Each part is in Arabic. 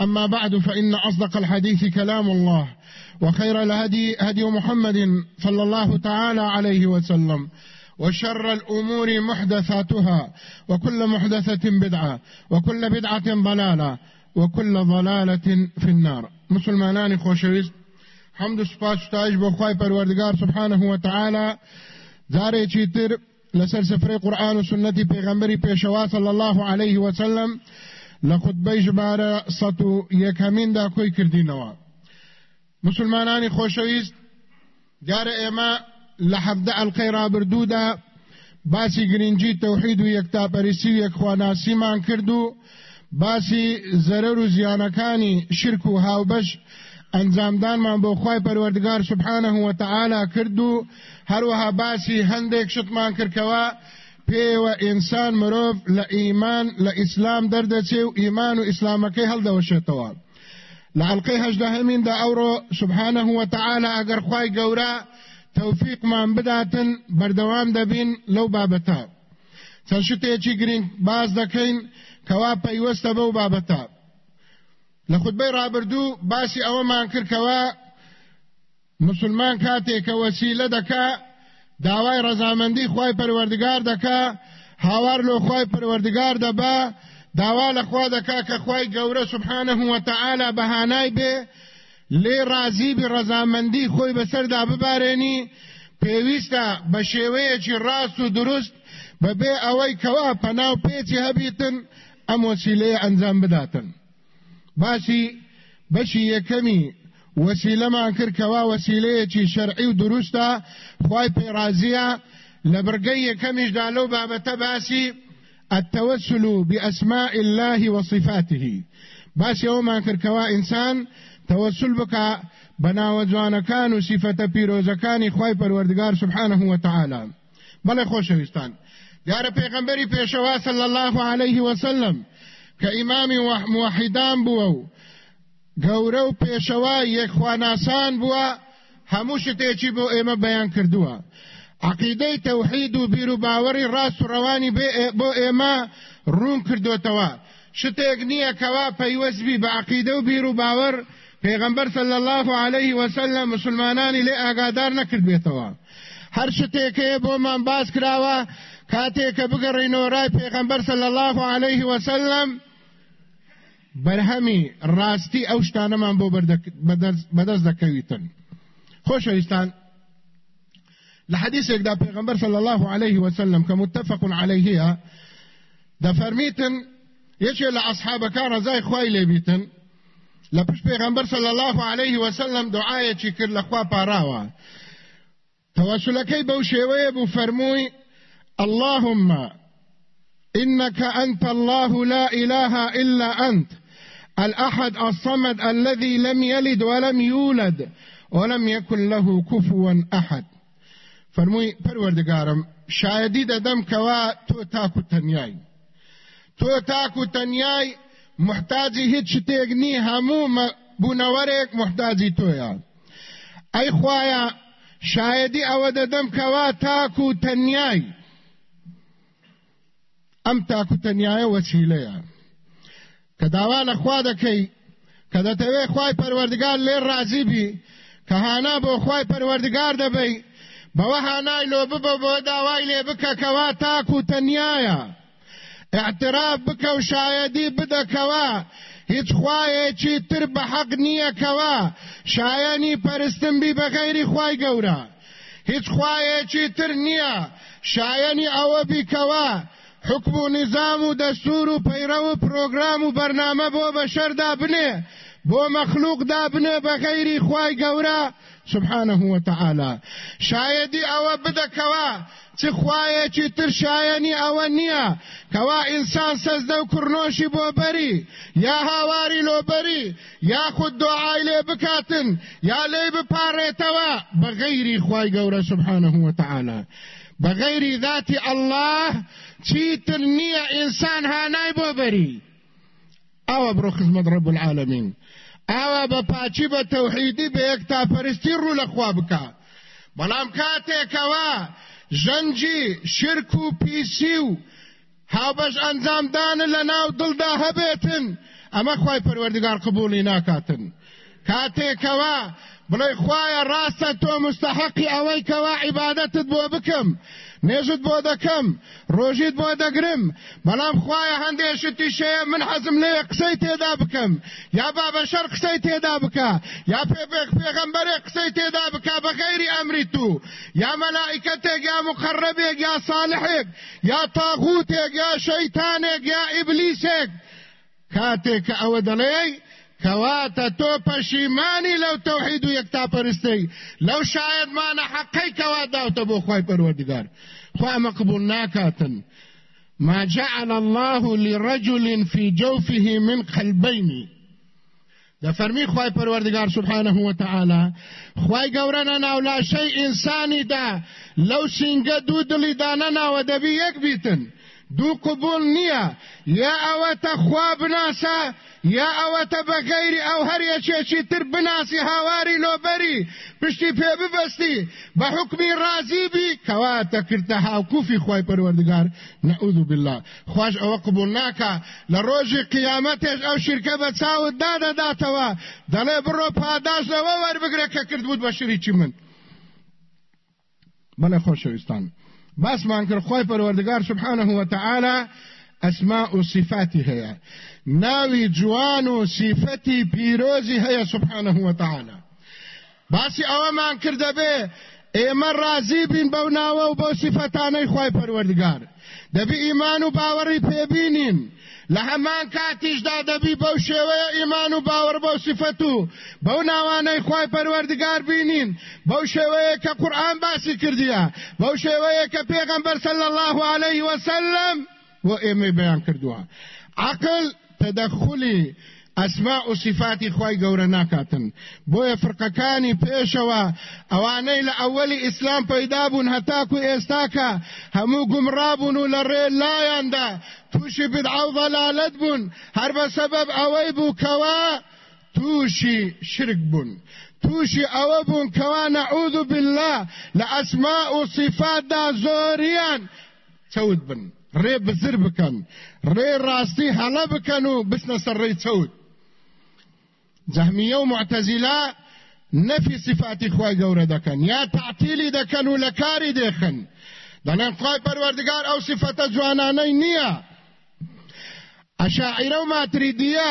أما بعد فإن أصدق الحديث كلام الله وخير الهدي هدي محمد صلى الله تعالى عليه وسلم وشر الأمور محدثاتها وكل محدثة بدعة وكل بدعة ضلالة وكل ضلالة في النار. مسلمانان خوشويست حمد سپاس تاج خوای پروردگار سبحانه و تعالی. زاره چی تر لسر سفر قرآن و سنتی پیغمبری پیشوا صلی الله علیه وسلم. جباره سطو یکمین دا کوی کردینەوە مسلمانانی خۆشەویست دیارە ئێمە لە حەفدە ئەلقەی ڕابردوودا باسی گرنگی تەوحید و یەکتاپەرسی و یەکخواناسیمان کرد و باسی زەرەر و زیانەکانی شرک و هاوبەش ئەنجامدانمان بۆ خی پەروەردگار سبحانه و تعالی کرد و هەروەها باسی هەندێک شتمان کردکەوە پێوە ئینسان مرۆڤ لە ئیمان لە ئیسلام دەردەچێ و ئیمان و ئیسلامەکەی هەڵدەوەشێتەوە. لە ئەلقەی هەژدەهەمیندا ئەوڕۆ سبحانه وتعالى ئەگەر خوای گەورە تەوفیقمان بداتن بەردەوام دەبین لەو بابەتە. چەند شتێکی گرنگ باز دەکەین کەوا پەیوەستە بەو بابەتە. لە خودبەی ڕابردوو باسی ئەوەمان کردکەوە مسلمان کاتێکە وەسیلە دەکا داوای رضامندی خوای پروردگار دکا هاوار لو خوای پروردگار دبا داوا له خوا دکا که خوای ګوره سبحانه و تعالی بهانای به لی راضی به رضامندی خوی بسر دا ببارینی پیوستا بشوی چې راست و درست به به اوای کوا پناو پیچ هبیتن اموسیله انجام بداتن. باسی بشی یکمی وسیلەمان کرد کەوا وسیلەیەکی شەرعی و دروستە خوای پێڕازیە لە بڕگەی یەکەمیشدا لەو بابەتە باسی التوسل بأسماء الله وصفاته. باس يوم كركوا إنسان توسل بك بنا وجوانكان وصفة بيروزكان خواي پروردگار سبحانه وتعالى بل خوشوستان دیار پیغمبری پیشوا صلی الله علیه وسلم که امام موحدان بوو گەورە و پێشەوە یەکخواناسان بووە هەموو شتێکی بۆ ئێمە بەیان کردووە. عقیدەی تەوحید و بیر و باوەڕی ڕاست و ڕەوانی بۆ ئێمە ڕوون کردوتەوە. شتێک نییە کەوا پەیوەستبی بە عقیدە و بیر و باوەڕ پێغەمبەر صلی الله عليه وسلم مسلمانانی لێ ئاگادار نەکرد بێتەوە هەر شتێکەیە بۆمان باس کراوە کاتێکە بگەڕینەوە ڕای پێغەمبەر صلی الله عليه وسلم بەرهەمی ڕاستی ئەو شتانەمان بۆ بەدەست دەکەویتن. خۆشەویستان لحديث يقدا پیغمبر صلى الله عليه وسلم كمتفق عليه دا فرميتن يشي لأصحاب كان رزاي خواي لبيتن لپش پیغمبر صلى الله عليه وسلم دعاية چكر لخوا پاراوا توسلكي بو شوية بو فرموي اللهم إنك أنت الله لا إله إلا أنت. الأحد الصمد الذي لم يلد ولم يولد ولم يكن له كفوا أحد. فەرمووی پەروەردەگارم شایدی دەدەم کەوا تۆ تاکو تەنیای تۆ تاکو تەنیای محتاجی هیچ شتێک نی هەموو بوونەوەرێک محتاجی تۆیە ئەی خوایە شایدی ئەوە دەدەم کەوا تاکو و تەنیای ئەم تاکو تەنیایە وەچیلەیە کە داوا لە خوا دەکەی کە دەتەوێ خوای پەروەردگار لێ ڕازی بی کە هانا بۆ خوای پەروەردگار دەبەی بەوە هانای لۆ ببە بۆ داوای لێ بکە کەوا تاکو و تەنیایە. اعتراف بکە و شایدی بدەکەوە هیچ خوایەکی تر بە حەق نییەکەوە شایانی پەرستن بی بە غەیری خوای گەورە. هیچ خوایەکی تر نییە. شایانی ئەوە بیکەوە. حکم و نظام و دەستور و پەیرە و پرۆگرام و بەرنامە بۆ بەشەردا بنێ بۆ مەخلوقدا بنێ بە غەیری خوای گەورە سبحانه وتعالى شایدی ئەوە بدەکەوە چ خوایەکی تر شایەنی ئەوە نییە کەوا ئینسان سەزدە و کوڕنۆشی بۆ بەری یا هاواری لۆبەری یا خود دعای لێ بکاتن یا لێ بپارێتەوە بە غەیری خوای گەورە سبحانه وتعالى بغير ذات الله چیتر نییە ئینسان هانای بۆ بەری. ئەوە بڕۆ خزمەت رب العالمین. ئەوە بە پاچی بە تەوحیدی بە یەک تاپەرستی ڕوو لە خوا بکە. بەڵام کاتێکەوە ژەنجی شرک و پیسی و هاوبەش ئەنجامدانە لە ناو دڵدا هەبێتن ئەمە خوای پەروەردگار قبولی ناکاتن. کاتێکەوە بڵێ خوایە ڕاستە تۆ مستحقی ئەوەی کەوا عیبادەتت بۆ بکەم. نێژت بۆ دەکەم ڕۆژیت بۆ دەگرم. بەڵام خوایە هەندێشتی شەیە من حەزم لێ قسەی تێدا بکەم. یا بابەشەر قسەی تێدا بکە یا پێبێک پێغەمبەرێ قسەی تێدا بکە بە غەیری ئەمری تو. یا مەلائکەتێک یا مقەڕەبێک یا ساڵحێک یا تاغوتێک یا شەیتانێک یا ئیبلیسێک. کاتێک کە ئەوە دەڵێی کەواتە تۆ پەشیمانی لەو تەوحید و یەکتاپەرستی لەو شایەتمانە حەقەی کەوا داوتە بۆ خی پەروەردگار خوا ئەمە قبول ناکاتن ما جعل الله لرجل في جوفه من قلبين. ده فرمی خوای پروردگار سبحانه و تعالی خوای گورنه ناولا شی انسانی دا لو سینگه دو دلی دانه ناو دبی یک بیتن دو قبول نیه یا اوتا خواب ناسا یا ئەوەتە بە غەیری ئەو هەریەکێکی تر بناسی هاواری لۆبەری. پشتی پێ ببەستی بە حکمی رازیبی کەواتە کردە هاوکوفی خی پەروەردگار. نەعوذ بالله. خوش ئەوە قبول ناکە. لە ڕۆژی قیامەتێش ئەو شیرکە بە چاوت دادەداتەوە. دەڵێ بڕۆ پاداش لەوە وەربگرێ کە کردبوو بە شریکی من. بەڵێ خۆشەویستان. باسمان کرد خی پەروەردگار سبحانه وتعالى أسماء و صفاتی هەیە ناوی جوان و صفەتی پیرۆزی هەیە سبحانه وتعالى. باسی ئەوەمان کردە بێ ئێمە ڕازی بین بەو ناوە و بەو صفەتانەی خی پەروەردگار دەبی ئیمان و باوەڕی پێبینین. لە هەمان کاتیشدا دەبی بەو شێوەیە ئیمان و باوەڕ بەو صفەت و بەو ناوانەی خی پەروەردگار بینین بەو شێوەیە کە قورآن باسی کردیە بەو شێوەیە کە پێغەمبەر صلی الله عليه وسلم و ئێمە بەیان کردووە. عقل تدخلی أسماء و صفاتی خوای گەورە ناکاتن بۆیە فرقەکانی پێشەوە ئەوانەی لە ئەوەلی ئیسلام پەیدا بوون هەتاکو ئێستاکە هەموو گومڕابوون و لە ڕێ لایەندا تووشی بدعە و ضەلالەت بوون هەر بە سەبەب ئەوەی بوو کەوا تووشی شرک بوون تووشی ئەوە بوون کەوا نەعوذ بالله. لە ئەسماء و صفاتدا زۆریان چەوت بن. ڕێ بزر بکەن ڕێ ڕاستی هەڵە بکەن و بچنە سەر ڕێی جەهمیە و معتەزیلا نەفی صفاتی خوای گەورە دەکەن یا تعتیلی دەکەن و لە کاری دێخن دەڵێن خوای پەروەردگار ئەو صفەتە جوانانەی نییە ئەشاعیرە و ماتریدیە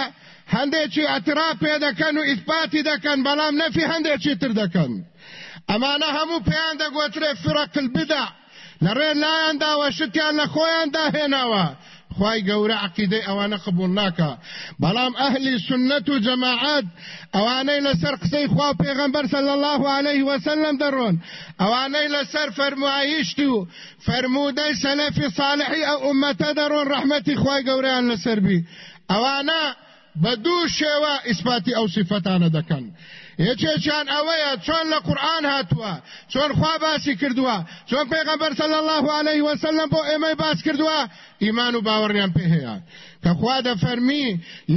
هەندێکی ئەترا پێ دەکەن و ئیثباتی دەکەن بەڵام نەفی هەندێکی تر دەکەن ئەمانە هەموو پێیان دەگوترێ فرق البدع. لەڕێ لایەنداوە شتیان لە خۆیان داهێناوە خی گەورە عقیدەی ئەوانە قبول ناکە بەڵام ئەهلی سنت و جەماعات ئەوانەی لەسەر قسەی خوا پێغەمبەر صلی الله عليه وسلم دەڕۆن ئەوانەی لەسەر فەرمایشت و فەرمودەی سەلەفی صالحی ئەو ئومەتە دەڕۆن ڕەحمەتی خی گەورەیان لەسەر بی ئەوانە بە دوو شێوە ئیسپاتی ئەو سیفەتانە دەکەن یەکێکیان ئەوەیە چۆن لە قورآن هاتووە چۆن خوا باسی کردووە چۆن پێغەمبەر صلی الله عليه وسلم بۆ ئێمەی باس کردووە ئیمان و باوەڕیان پێ هەیە کە خوا دەفەرمی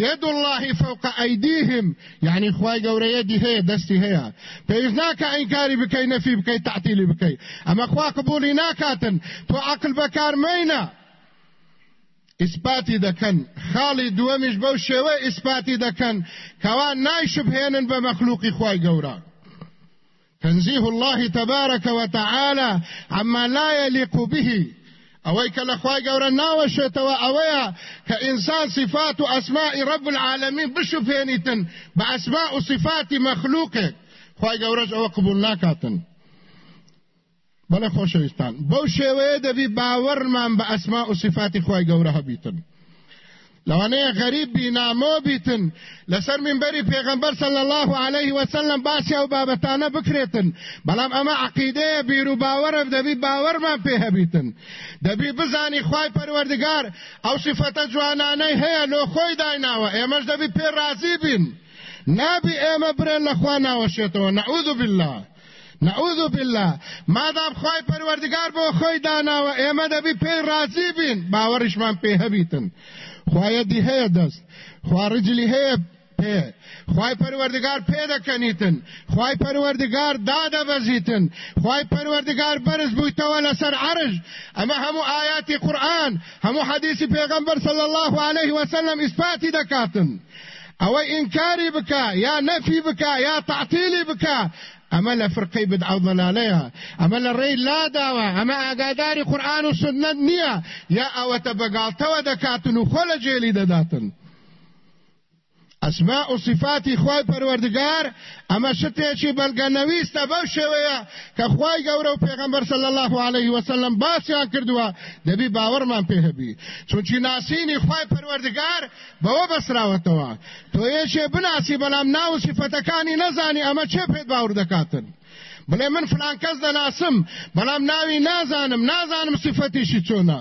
یەد الله فوق أيديهم یعنی خوای گەورە یەدی هەیە دەستی هەیە پێویست ناکە ئینکاری بکەی نەفی بکەی تعتیلی بکەی ئەمە خوا قبولی ناکاتن تۆ عقل بەکارمەینە ئیسپاتی دەکەن خاڵی دووەمیش بەو شێوە ئیسپاتی دەکەن کەوا نایشبهێنن بە مەخلوقی خوای گەورە. تنزيه الله تبارك وتعالى عما لا يليق به. خوای گەورە ناوەشێتەوە ئەوەیە کە ئینسان صفات ئەسمائی رب العالمین بشوفێنیتن بە ئەسما و صفاتی مەخلوقێک خوای گەورەش ئەوە قبول ناکاتن. بەڵێ خۆشەویستان بەو شێوەیە دەبی باوەڕمان بە ئەسما و صفاتی خوای گەورە هەبیتن. لەوانەیە غەریب بینامۆ بیتن لەسەر منبەری پێغەمبەر صلی الله عليه وسلم باسی ئەو بابەتانە بکرێتن. بەڵام ئەمە عقیدەیە بیر و باوەرە دەبی باوەڕمان پێ هەبیتن. دەبی بزانی خوای پەروەردگار ئەو صفەتە جوانانەی هەیە لۆ خۆی دایناوە. ئێمەش دەبی پێ رازی بین. نابی ئێمە برێن لە خوا ناوەشێتەوە. نعوذ بالله. نعوذ بالله. مادام خوای پروردگار بۆ خۆی داناوە؟ ئێمە دەبی پێی رازی بین. باوەڕیشمان پێ هەبیتن. خوایەتی هەیە دەست. خوا ڕجلی هەیە پێ. خوای پەروەردگار پێ دەکەنیتن. خوای پەروەردگار دادەبەزیتن. خوای پەروەردگار بەرز بوویتەوە لەسەر عرش. ئەمە هەموو ئاياتی قورآن هەموو حەدیثی پێغەمبەر صلی الله عليه وسلم ئیسپاتی دەکاتن. ئەوە ئینکاری بکە یا نەفی بکە یا تعتیلی بکە. ئەمە لە فرقەی بدعە و ضلالەیە ئەمە لە ڕێی لاداوە ئەمە ئاگاداری قورآن و سنت نییە یا ئەوەتە بەگاڵتەوە دەکاتن و خۆ لە جێلی دەداتن اسماء و صفاتی خوای پروردگار اما شتێکی بەلگەنەویستە بەو شێوەیە کە خوای گەورە و پێغەمبەر صلی الله عليه وسلم باسییان کردووە دەبی باوەڕمان پێ هەبی. چونچی ناسینی خوای پەروەردگار بەوە بەسراوەتەوە. تۆ یەکێ بناسی بەڵام ناو صفەتەکانی نەزانی ئەمە چێ پێت باور دەکاتن؟ بڵێ من فلان کەس دەناسم بەڵام ناوی نازانم نازانم صفەتیشی چۆنا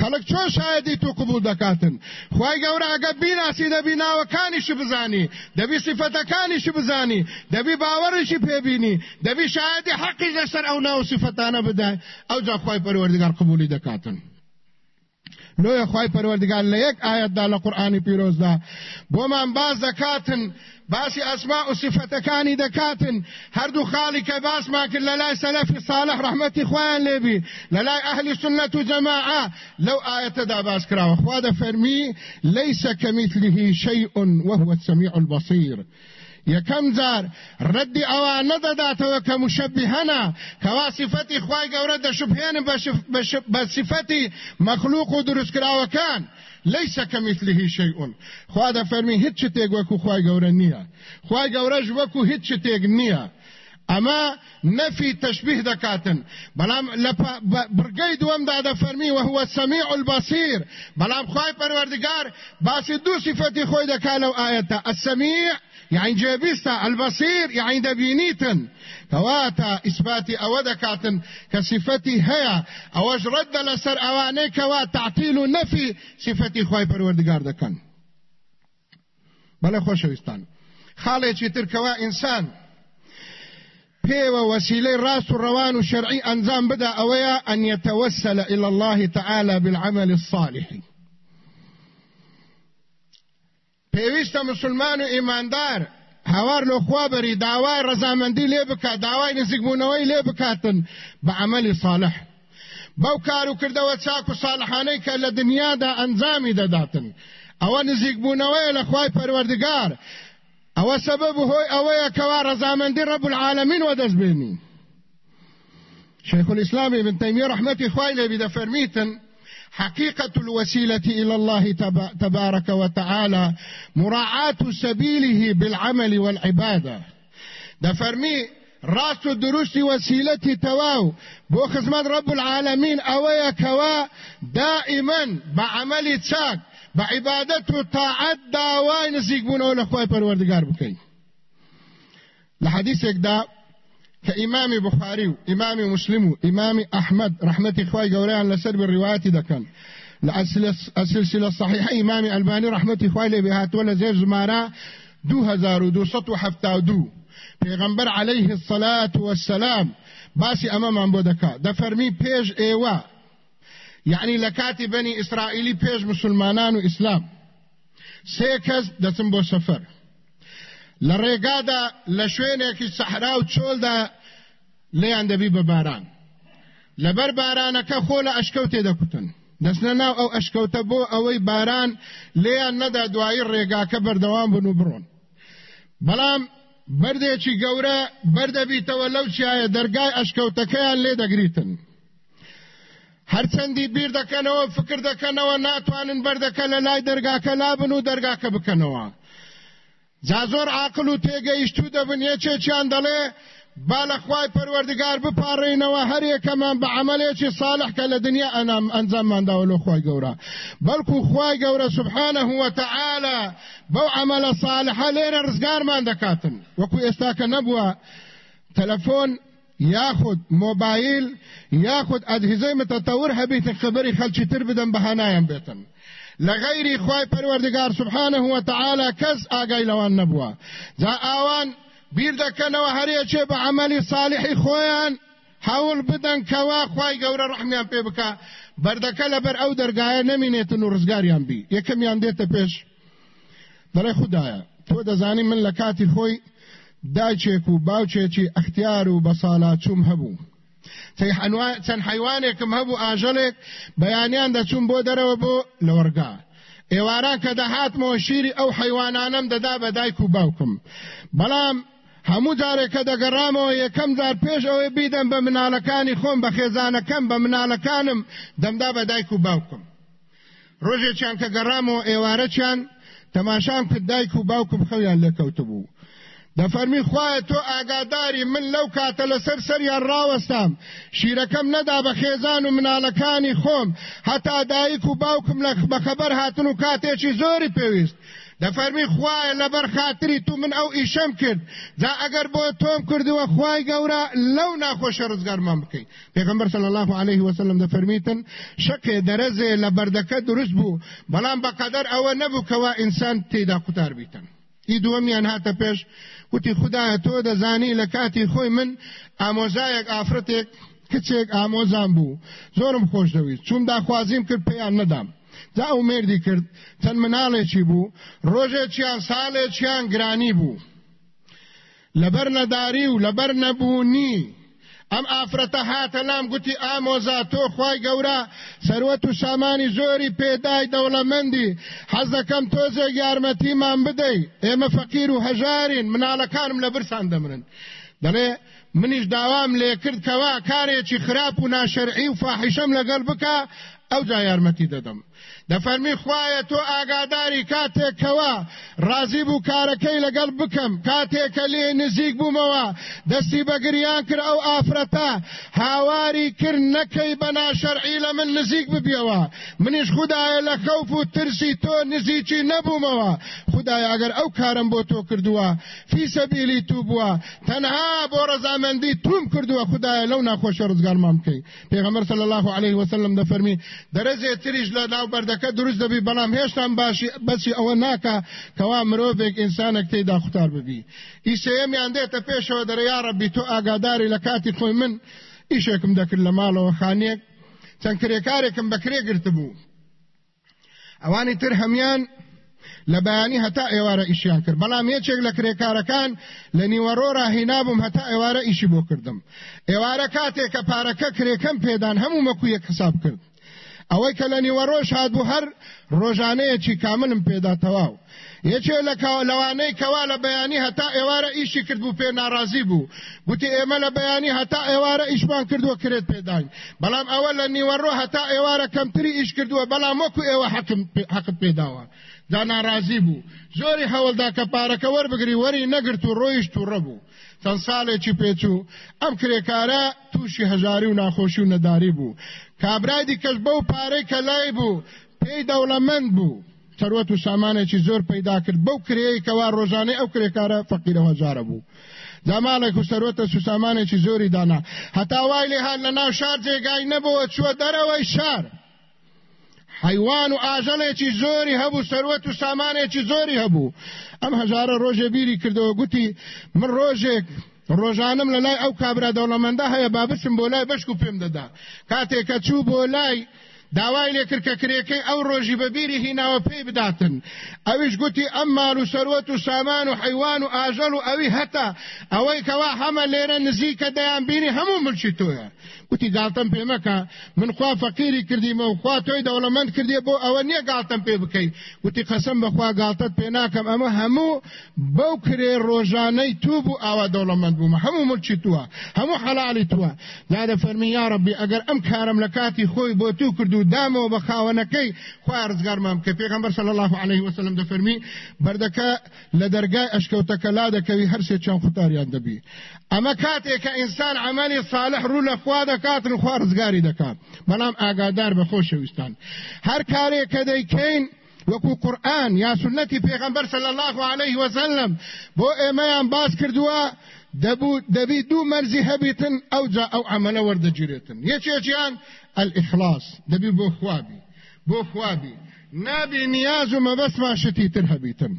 خەڵک چۆن شایدی تو قبول دەکاتن؟ خی گەورە ئەگە بیناسی دەبی ناوەکانیشی بزانی دەبی سیفەتەکانیشی بزانی دەبی باوەڕیشی پێبینی دەبی شایدی حەقی لەسەر ئەو ناو سیفەتانە بدای ئەو جا خی پەروەردگار قبولی دەکاتن. لۆیە خی پەروەردگار لە یەک ئاەتدا لە قورآنی پیرۆزدا بۆمان باز دەکاتن باسی ئەسما و صفەتەکانی دەکاتن. هەردوو خاڵی کە باسمان کرد لە لای سەلەفی صالح ڕحمەتی خۆیان لێبی لە لای ئەهلی سنەت و جەماعە لەو ئاەتەدا باس کراوە. خوا دەفەرمی لەیسە کەمیثلیه شەیء وهو السەمیع البەصیر یەکەم جار ڕەدی ئەوان نەدەداتەوە کە مشەبیهەنە کەوا سیفەتی خوای گەورە دەشبهێنن بە سیفەتی مەخلوق و دروستکراوەکان ليس كمثله شيء خوا دا فرمي هیڅ تیګ وکو خوای ګور نیا. خوای ګورج وکو هیڅ تیګ نیا. اما نفي تشبيه دكاتن بلام برقي دوام دا دا فرمي وهو السميع البصير بلام خواهي پروردگار باسي دو صفتي خوي دكالو آياتا السميع يعني جابيستا البصير يعني دبينيتن. كواتا اثباتي أو دكاتن كصفتي هيا. أوج رد لسر اواني كوا تعطيل نفي صفتي خوي پروردگار دكن. بله خوشوستان خاڵێکی ترکەوە ئینسان پێوە وسیلەی ڕاست و ڕەوان و شەرعی ئەنجام بدا ئەوەیە ئەن يتوسل إلى الله تعالى بالعمل الصالح. پێویستە مسلمان و ئیماندار. هاوار لە خوابەری داوای ڕەزامەندی لێ بکات داوای نزیکبوونەوەی لێ بکاتن بە عملی صالح بەو کار و کردەوە چاک و ساڵحانەی کە لە دنیادا ئەنجامی دەداتن. ئەوە نزیکبوونەوەی لە خوای پەروەردگار. ئەوە سبب هۆی ئەوەیە کەوا ڕەزامەندی ڕەب العالمین وەدەستبێنی شيخ الإسلام ابن تيمية رحمة إخوائي لبي دفرميتن حقيقة الوسيلة إلى الله تبارك وتعالى مراعاة سبيله بالعمل والعبادة. دفرمي راست دروست وسيلتي تواو بو خزمت رب العالمين اويا كوا دائما بعمل تساك بعبادت و طاعت داوای نزیک بونەوە لە خۆی پەروەردگار بکەین لە حەدیثێکدا بخاری و ئیمامی مسلم و ئیمامی ئەحمد ڕحمەتی خوای گەوریان لەسەر بڕیواتی دەکەن لأسلسلة الصحيحة إمام ألباني رحمة خوالي بهات ولا زيف حفتا دو. پیغمبر عليه الصلاة والسلام باسی ئەمەمان بۆ دەکا دەفەرمی پێش ئێوە یعنی لە کاتی بەنی ئیسرائیلی پێش مسلمانان و ئیسلام سێ کەس دەچم بۆ سەفەر لە ڕێگادا لە شوێنێکی سەحرا و چۆلدا لێیان دەبی بە باران. لەبەر بارانەکە خۆ لە ئەشکەوت تێدەکەوتن. دەستنە ناو ئەو ئەشکەوتە بۆ ئەوەی باران لێیان نەدا دوایی ڕێگاکە بەردەوام بن و بڕۆن. بەڵام بەردێکی گەورە بەردەبیتەوە لەو چایە دەرگای ئەشکەوتەکەیان لێ دەگریتن. هەرچەندی بیر دەکەنەوە فکر دەکەنەوە ناتوانن بەردەکە لە لای دەرگاکە لابن و دەرگاکە بکەنەوە. جا زۆر عاقل و تێگەیشتو دەبن یەکێکیان دەڵێ با لە خوای پەروەردگار بپارڕینەوە هەر یەکەمان بە عملێکی صالح کە لە دنیا ئەنام ئەنجاممانداوە لە خوای گەورە. بەڵکو خوای گەورە سبحانه وتعالى بەو عملە صالحە لێرە ڕزگارمان دەکاتن. وەکو ئێستاکە نەبووە تەلەفۆن یاخود مۆبایل یاخود ئەدهیزەی متەتەور هەبیتن خبری خەلکی تر بدەن بەهانایان بێتن. لغیری خوای پروردگار سبحانه و تعالی کس آگای لوان نبوا جا آوان بیر دکنو هریچه با عملی صالحی خویان حول بدن کوا خوای گوره رحمیان پی بکا. بردکه لبر او درگاه نمینیتن و رزگاریان بی. یکمیان دیتا پیش. دره خدایا تو دزانی من لکاتی خوی دایچێک و باوچێکی ئەختیار و بەساڵا چوم هەبوو چەند حیوانێکم هەبوو ئاژەڵێک بەیانیان دەچوون بۆ دەرەوە بۆ لەوەرگا. ئێواران کە دەهاتمەوە شیری ئەو حیوانانم دەدا بە دایک و باوکم. بەڵام هەموو جارێک کە دەگەڕامەوە یەکەم جار پێش ئەوەی بیدەم بە مناڵەکانی خۆم بە خێزانەکەم بە مناڵەکانم دەمدا بە دایک و باوکم. ڕۆژێکیان کە گەڕامەوە ئێوارەچیان تەماشام کرد دایک و باوکم خەویان لەکەوت ده فرمی خواه تو آگاداری من لو کاته لسر سریان راوستم شیرکم ندا بخیزان و منالکانی خوم حتا دایک و باوکم بخبر هاتنو کاته چی زوری پیویست ده فرمی خواه لبر خاطری تو من او ایشم کرد. زا اگر بو توم کردی و خواه گورا لو ناخوش رزگار من بکی پیغمبر صلی الله علیه وسلم ده فرمیتن شک درزه لبردکه درست بو بلان بقدر او نبو کوا انسان تیدا قطار بیتن. ای دومیان هاته پیش وتی خدایە تۆ دەزانی لە کاتی خۆی من ئامۆزایەک ئافرەتێک کچێک ئامۆزان بوو. زۆرم خۆش دەویست. چوم داخوازیم کرد پێیان نەدام. جا ئەو مێردی کرد چەند مناڵێکی بوو. ڕۆژێکیان ساڵێکیان گرانی بوو. لەبەر نەداری و لەبەر نەبوونی ئەم ئافرەتە هاتە لام گوتی ئامۆزا تۆ خی گەورە. سەروەت و سامانی زۆری پێدای دەوڵەمەندی. حەز دەکەم تۆزێک یارمەتیمان بدەی. ئێمە فەقیر و هەژارین مناڵەکانم لە برسان دەمرن. دەڵێ منیش داوام لێ کرد کەوا کارێکی خراپ و ناشەرعی و فاحیشەم لەگەڵ بکە ئەو جا یارمەتی دەدەم. دەفەرمی خوایە تۆ ئاگاداری کاتێکەوە. ڕازی بوو کارەکەی لەگەڵ بکەم. کاتێکە لێ نزیک بوومەوە. دەستی بەگریان کرد ئەو ئافرەتە. هاواری کرد نەکەی بە ناشەرعی لە من نزیک ببیەوە. منیش خدایە لە خەوف و ترسی تۆ نزیکی نەبوومەوە. خدای ئەگەر ئەو کارم بۆ تۆ کردووە فی سەبیلی تو بووە. تەنها بۆ ڕەزامەندی توم کردووە. خدایە لەو ناخۆشە ڕزگارمان بکەی پێغەمبەر صلی الله عليه وسلم دەفەرمی. دەرەزێ تریش لە ناو بەردە دەکە دروست دەبی بەڵام هێشتان باشی بەسی ئەوە ناکە کەوا مرۆڤێک ئینسانێک تێدا خوتار ببی. ئیسەیەمیان دێتە پێشەوە دەرەیا ڕەبی تۆ ئاگاداری لە کاتی خۆی من ئیشێکم دەکرد لە ماڵەوە خانێک چەند کرێکارێکم بەکرێ گرت بوو. ئەوانی تر هەمان لە بەیانی هەتا ئێوارە ئیشیان کرد. بەڵام یەکێک لە کرێکارەکان لە نیوەڕۆ ڕاهینابووم هەتا ئێوارە ئیشی بۆ کردم. ئێوارە کاتێک کە پارەکە کرێکەم پێدان هەموو مەکوویەک حساب کرد. ئەوەی کە لە نیوەڕۆژ هات بوو هەر ڕۆژانەیەکی کاملم پێدا تەواو. یەکێ لە لەوانەی کەوا لە بەیانی هەتا ئێوارە ئیشی کرد بوو پێ ناڕازی بوو. گوتی ئێمە لە بەیانی هەتا ئێوارە ئیشمان کردووە کرێت پێداین. بەڵام ئەوە لە نیوەڕۆ هەتا ئێوارە کەمتری ئیش کردووە بەڵام وەکو ئێوە حەقت پێداوە. دا ناڕازی بوو. زۆری هەوڵدا کە پارەکە وەربگری وەری نەگرت و ڕۆیشت و ڕەبوو چەند ساڵێکی پێچوو. ئەم کرێکارە تووشی هەژاری و ناخۆشی و نەداری بوو. کابرای کەس بەو پارەی کە لای بوو پێی دەوڵەمەند بوو. سەروەت و سامانێکی زۆر پەیدا کرد. بەو کرەیە کەوا ڕۆژانەی ئەو کرێکارە فەقیرە هەزارە بوو. زمانێک و سەروەت و سامانێکی زۆری دانا. هەتا وای لێ هاان لە ناو شار جێگای نەبەوە چوە دەرەوەی شار. حیوان و ئاژەڵێکی زۆری هەبوو سەروەت و سامانێکی زۆری هەبوو. ئەم هەژارە ڕۆژە بیری کردەوە گوتی من ڕۆژێک ڕۆژانم لە لای ئەو کابرا دەوڵەمەندە هەیە بابچم بۆ لای بەشک و پێم دەدا. کاتێککە چوو بۆ لای داوای لێکرد کە کرێکەی ئەو ڕۆژی بەبیری هیناوە پێی بداتن. ئەویش گوتی ئەم مال و سەروەت و سامان و حیوان و ئاژەڵ و ئەوی هەتا ئەوەی کەوا هەمە لێرە نزیکە دەیان بینی هەموو ملکی تۆیە. وتی گالتم پێ مەکە من خوا فەقیری کردیمە و خوا تۆی دەوڵەمەند کردی بۆ ئەوە نییە گالتم پێ بکەیت وتی قەسم بەخوا گالتت پێ ناکەم ئەمە هەموو بەو کرێ ڕۆژانەی تو بوو ئاوا دەوڵەمەند بوومە. هەموو ملکی تووە هەموو حەلالی تووە یادە فەرمی يا ربي ئەگەر ئەم کارم لە کاتی خۆی بۆ تو کرد و دامەوە بە خاوەنەکەی خوا ڕزگارمام کە پێغەمبەر صلی الله عليه وسلم دەفەرمی بەردەکە لە دەرگای ئەشکەوتەکە لا دەکەوی هەرسێ چەند خوتاریان دەبی. ئەمە کاتێک کە ئینسان عملی صالح ڕوو لە خوا دەکاتن خوا ڕزگاری دەکات. بەڵام ئاگادار بە خۆشەویستان هەر کارێک کە دەیکەین وەکو قورآن یا سنەتی پێغەمبەر صلی الله عليه وسلم بۆ ئێمەیان باس کردووە دەبی دوو مەرزی هەبیتن ئەو جا ئەو عملە وەردەگیرێتن یەکێکیان الإخلاص. دەبی بۆ خوابی بۆ خوابی نابی نیاز و مەبەستما شتی تر هەبیتن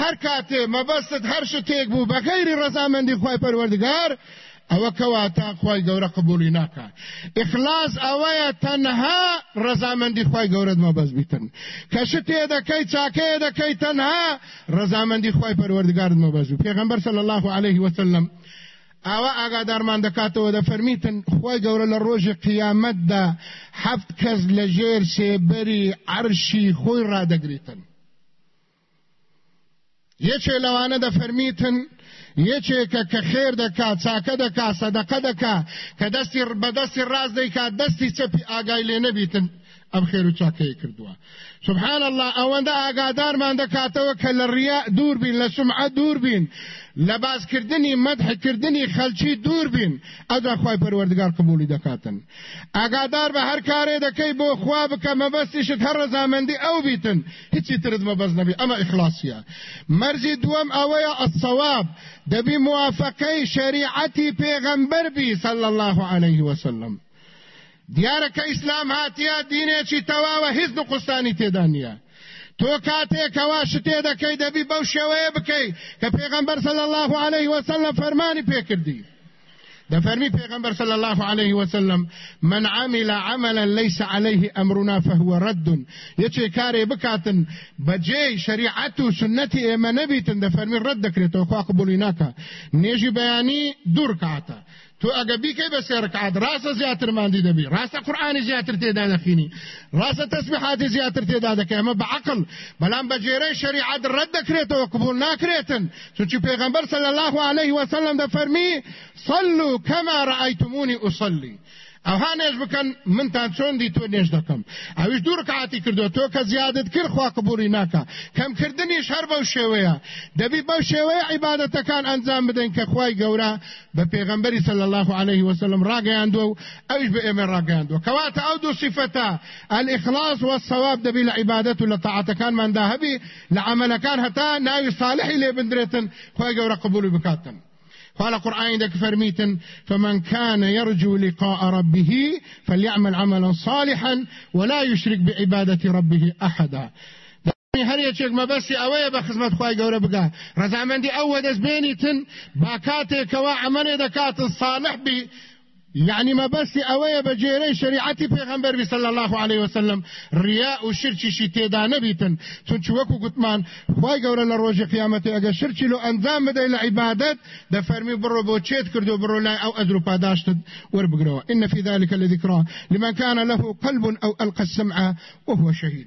هەر کاتێ مەبەستت هەر شتێک بوو بە غەیری ڕەزامەندی خوای پەروەردگار ئەوە کەواتە خی گەورە قبولی ناکە ئخلاص ئەوەیە تەنها ڕەزامەندی خی گەورت مەبەز بیتن. کە شتێ دەکەی چاکەیە دەکەی تەنها ڕەزامەندی خی پەروەردگارت مەبەز و پێغمبەر صلی الله عليه وسلم ئاوا ئاگادارمان دەکاتەوە دەفەرمیتن خۆی گەورە لە ڕۆژی قیامەتدا هەفت کەس لە ژێر سێبەری عەرشی خۆی ڕادەگریتن. یەکێ لەوانە دەفەرمیتن یەکێکە کە خێر دەکا چاکە دەکا سەدەقە دەکا کە دەستی بەدەستی ڕاز دەیکات دەستی چەپی ئاگای لێ نەبیتن ئەم خێر و چاکەی سبحان الله ئەوەندە ئاگادارمان دەکاتەوە کە لە ڕیا دوور بین لە سمعە دوور بین لە بازکردنی مەدحکردنی خەلکی دوور بین ئەدا خی پەروەردگار قبولی دەکاتن. ئاگادار بە هەر کارێ دەکەی بۆ خوا بکە مەبەستیشت هەر ڕەزامەندی ئەو بیتن هیچی ترت مەبەست نەبی ئەمە ئیخلاسیە مەرزی دووەم ئەوەیە ئەسەواب دەبی موافقەی شریعەتی پێغەمبەر بی صلی الله عليه وسلم. دیارەکە ئیسلام هاتیە دینێکی تەواوە هیچ نقستانی تێدا نییە تۆ کاتێکەوە شتێ دەکەی دەبی بەو شێوەیە بکەی کە پێغەمبەر صلی الله عليه وسلم فەرمانی پێکردی دفرمي پیغمبر صلى الله عليه وسلم من عمل عملا ليس عليه أمرنا فهو رد. يچه کاری بکاتن بجي شريعت و سنت اما نبیتن دفرمي رد دکرتو خو قبولیناکا نيجي بياني دور کاته تو اگه بیکی بس رکعت راسه زیاتر ماندی دبی راسه قرآن زیاتر تیدا دخینی راسه تسبیحات زیاتر تیدا دکی اما بعقل بلان بجیره شریعت رد کریتو و قبول ناکریتن چونچی پیغمبر صلی الله علیه وسلم فرمی صلو کما رأيتموني أصلي او هانێش بکەن منتان چۆن دی تۆ نێژ دەکەم؟ ئەویش دوور کاتی کردو تۆ کە زیادت کرد خوا قبولی ناکە. کەمکردنیش هەر بەو شێوەیە. دەبی بەو شێوەیە عیبادەتەکان ئەنجام بدەین کە خوای گەورە بە پێغەمبەری صلی الله عليه وسلم ڕاگەیاندووە و ئەویش بە ئێمە ڕاگەیاندووە. کەواتە ئەو دوو صفەتە الإخلاص والصواب دەبی لە عیبادەت و لە تاعاتەکانماندا هەبی لە عملەکان هەتا ناوی صالحی لێ بندرێتن خوای گەورە قبولی بکاتن. قال قرآن ذلك فرميتا فمن كان يرجو لقاء ربه فليعمل عملا صالحا ولا يشرك بعبادة ربه أحدا. هر یەکێک مەبەستی ئەوەیە بە خزمەت خی گەورە بگا ڕزامەندی ئەو وەدەستبێنیتن با کاتێکەوە ئەمەێ دەکاتن صالح يعني ما بس اوه بجيري شريعتي پیغمبر صلى الله عليه وسلم رياء و شرچی شي تيدا نبيتن. چونچ وکو گتمان خوای گور لروج قیامت اگر شرچی لو انجام بده العبادت ده فرمي برو بو چيت کردو برو لا أو ادرو پاداشت ور بگرو إن في ذلك لذكرى لمن كان له قلب أو ألقى السمع وهو شهيد.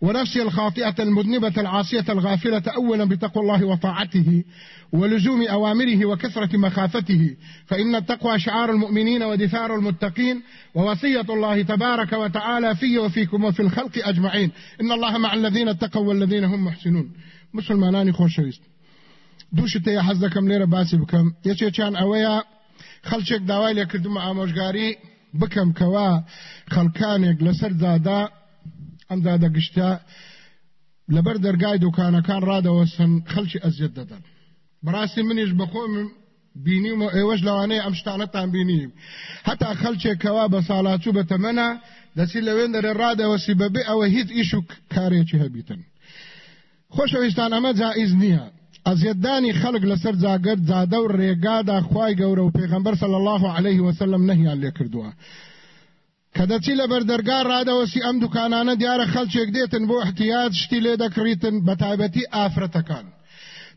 ونفسي الخاطئة المذنبة العاصية الغافلة أولا بتقوى الله وطاعته ولزوم أوامره وكثرة مخافته فإن التقوى شعار المؤمنين ودثار المتقين ووصية الله تبارك وتعالى في وفيكم وفي الخلق أجمعين. إن الله مع الذين اتقوا والذين هم محسنون. مسلمانانی خۆشەویست دووشتە یا حەز دەکەم لێرە باسی بکەم. یەکێکیان ئەوەیە خەڵچێک داوای لێ کردمە ئامۆژگاری بکەم کەوا خەڵکانێک لەسەر زادا ئەم زادە گشتە لەبەر دەرگای دوکانەکان ڕادەوەسن خەڵکی ئەزیێت دەدەن بەڕاستی منیش بەخۆم بینیم و ئێوەش لەوانەیە ئەم شتانەتان بینیم هەتا خەلچێکەوە بە ساڵاچوو بەتەمەنە دەچی لەوێن دەرێ ڕادەوەسی بەبێ ئەوە هیچ ئیش و کارێکی هەبیتن خۆشەویستان ئەمە جائز نییە ئەزیێدانی خەڵک لەسەر جاگەر جادە و ڕێگادا خوای گەورە و پێغەمبەر صلی الله وسلم نەهیان لێ کە دەچی لە بەردەرگار ڕادەوەسی ئەم دوکانانە دیارە خەڵچێک دێتن بۆ احتیاج شتی لێ دەکڕیتن بە تایبەتی ئافرەتەکان.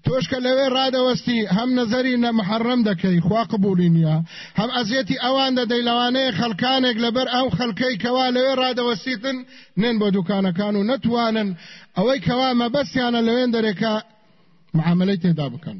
تۆشکە لەوێ ڕادەوەستی هەم نەزەری نەمحەڕەم دەکەی خوا قبولی نییە هەم ئەزیەتی ئەوان دەدەی لەوانەیە خەڵکانێک لەبەر ئەو خەڵکەی کەوا لەوێ ڕادەوەستیتن نێن بۆ دوکانەکان و نەتوانن ئەوەی کەوا مەبەستیانە لەوێن دەرێکە معاملەی تێدا بکەن.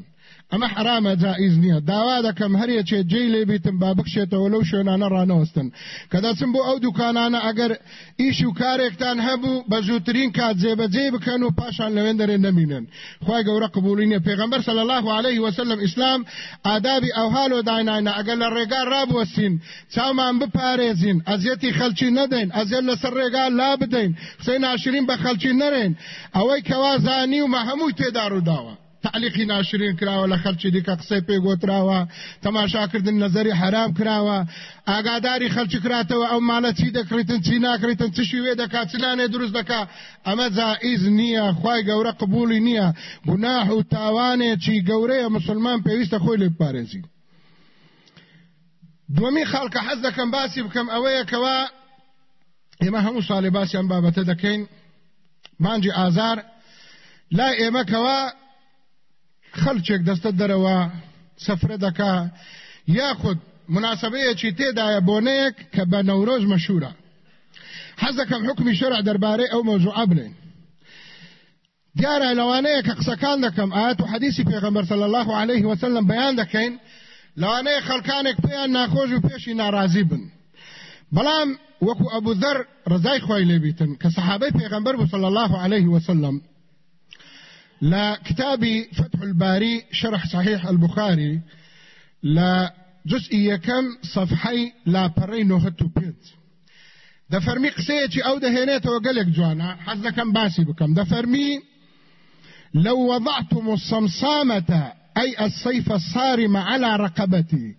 ئەمە حرامە جائز نییە. داوا دەکەم هەرەکێ جێی لێ بیتم با بکشێتەوە لەو شوێنانە ڕانەوەستن. کە دەچم بۆ ئەو دوکانانە ئەگەر ئیش و کارێکتان هەبوو بە زووترین کات جێبەجێ بکەن و پاشان لەوێن دەرێ نەمینن خی گەورە قبولینە پێغمبەر صلی الله عليه وسلم ئیسلام ئادابی ئەو هالۆ داینانە ئەگەر لە ڕێگا ڕابوەستین چاومان بپارێزین ئەزیەتی خەلکی نەدەین ئەزیێت لەسەر ڕێگا لا بدەین. قسەی ناشرین بە خەلکی نەرێن. ئەوەی کەوا زانی و مە هەمووی تێدا ڕووداوە. تعلیقی ناشرین کراوە لە خەرچی دیکە قسەی پێ گۆتراوە تەماشاکردن نظری حرام کراوە. ئاگاداری خەلکی کراتەوە ئەو ماڵە چی دەکڕیتن چی ناکڕیتن چشی وێ دەکات چلانێ دروست دەکا. ئەمە جائز نییە خی گەورە قبولی نییە. گوناح و تاوانێکی گەورەیە مسلمان پێویستە خۆی لێ پارێزی. دومی خەڵکە حەز دەکەم باسی بکەم. ئەوەیەکەوە ئێمە هەموو ساڵی باسییان بابەتە دەکەین. مانجی ئازار لا ئێمەکەوە خەلچێک دەستە دەرەوە سەفرە دەکا یاخود مناسبەیەکی تێدایە بۆنەیەک کە بە نەورۆژ مەشورە حەز دەکەم حکمی شەرع دەربارەی ئەو مۆزوعە بڵێن دیارە لەوانەیە کە قسەکان دەکەم ئاەت و حەدیسی پێغەمبەر صلی الله عليه وسلم بەیان دەکەین لەوانەیە خەڵکانێک پێیان ناخۆش و پێشی ناڕازی بن. بەڵام وەکو ئەبوو ذەر ڕزای خۆی لێبیتن کە سەحابەی پێغەمبەر بوو صلی الله عليه وسلم لا كتابي فتح الباري شرح صحيح البخاري لا جزئية كم صفحي لا بري نوهتو بينت ده فرمي قسيتي أو ده هنيت وقلق جوانا حزنا كم باسي بكم. ده فرمي لو وضعتم الصمصامة أي السيف الصارم على رقبتي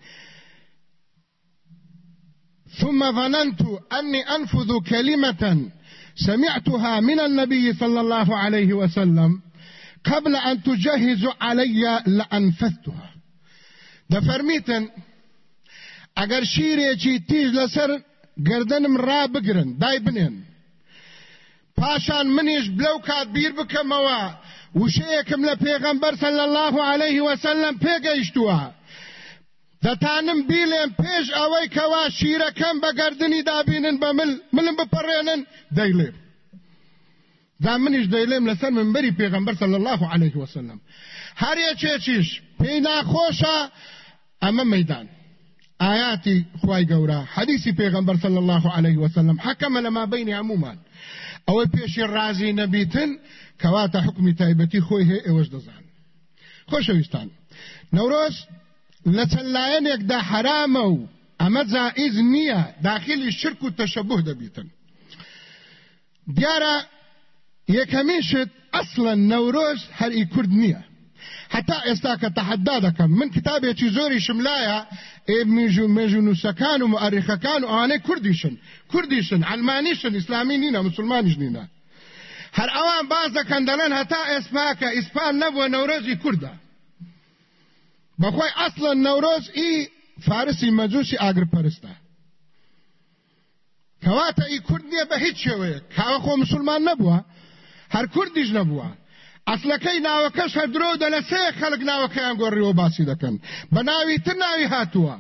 ثم ظننت أني أنفذ كلمة سمعتها من النبي صلى الله عليه وسلم قبل أن تجهزوا علي لأنفذتها. ده فرميتن اگر شیرێکی تیژ لەسەر گردنم ڕا بگرن دای بنێن. پاشان منیش بلەو کات بیر بکەمەوە وشەیەکم لە پێغەمبەر صلی الله عليه وسلم پێگەیشتووە. دەتانم بیلێن پێش ئەوەی کەوا شیرەکەم بە گردنی دابینن بە مل ملم بپەڕێنن دەیڵێم دا منیش دەیلێم لەسەر منبەری پێغەمبەر صلی الله عليه وسلم. هەر یەکێکیش پێی ناخۆشە ئەمە مەدان ئاياتی خوای گەورە حەدیسی پێغەمبەر صلی الله عليه وسلم حکەمە لەما بینی هەمومان ئەوەی پێشی ڕازی نەبیتن کەواتە حکمی تایبەتی خۆی هەیە ئێوەش دەزان خۆشەویستان نەورۆز لە چەند لایەنێکدا حرامە و ئەمە جائز نییە داخلی شرک و تەشەبوه دەبیتن دیارە یەکەمین شت ئەسڵەن نەورۆژ هەری کورد نییە حتا ئێستا کە تەحەدا دەکەم من کتابێکی زۆری شملایە ئێمێژ و مێژ نووسەکان و مؤرخەکان و ئەوانەی کوردیشن کوردیشن ئەلمانیشن ئیسلامی نینە مسلمانیش نینە هەر ئەوان باز دەکەن دەڵێن هەتا ئێسپاکە ئیسپان نەبووە نەورۆزی کووردە بەخۆی ئەسڵەن نەورۆز ئی فارسی مەجووسی ئاگرپەرستە کەواتە ئی کورد نییە بە هیچ شێوەیە کاوە مسلمان نەبووە هەر کوردیش نەبووە. ئەسلەکەی ناوەکەش هەردرۆ دە لە سێ خەڵک ناوەکەیان گۆڕیەوە باسی دەکەن. بە ناوی تر ناوی هاتووە.